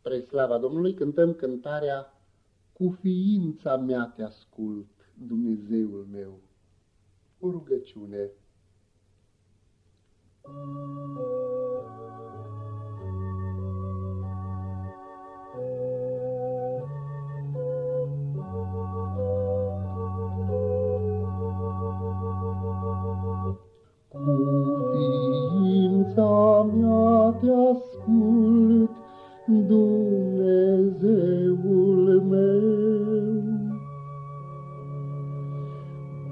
Spre slava Domnului cântăm cântarea Cu ființa mea te ascult, Dumnezeul meu. O rugăciune. Cu ființa mea te ascult, Dumnezeul meu.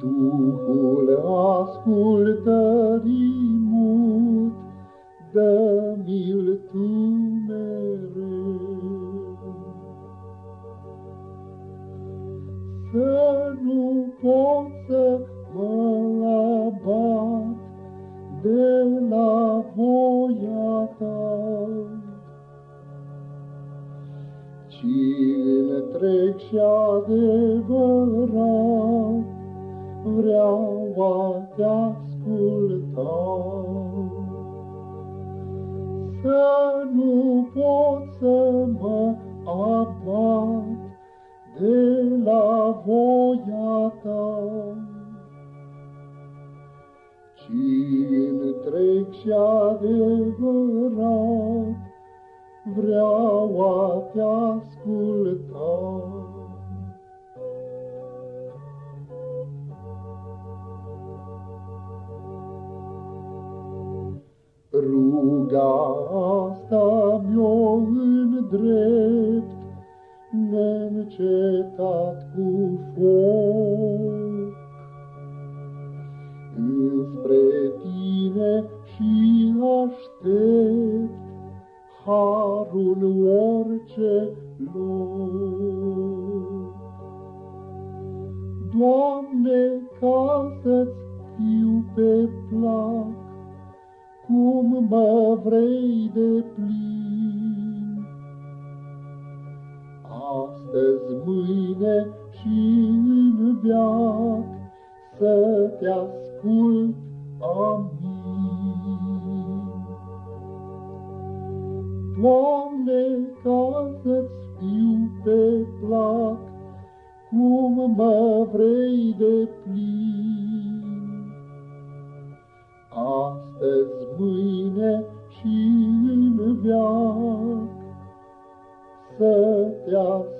Duhul ascultării mut, dă-mi-l tu mereu. Întreg și adevărat vreau a te asculta. Să nu pot să mă abat de la voia ta, ci întreg și adevărat vreau a te asculta. Ruga asta mi-o îndrept, neîncetat cu foc. Înspre tine și aștept harul orice loc. Doamne, ca să-ți fiu pe plac, cum mă vrei de plin. Astăzi, mâine și în veac să te ascult, amin. Doamne, ca să-ți fiu pe plac, cum mă vrei de plin. Astăzi, mâine și în veac, să te ascult.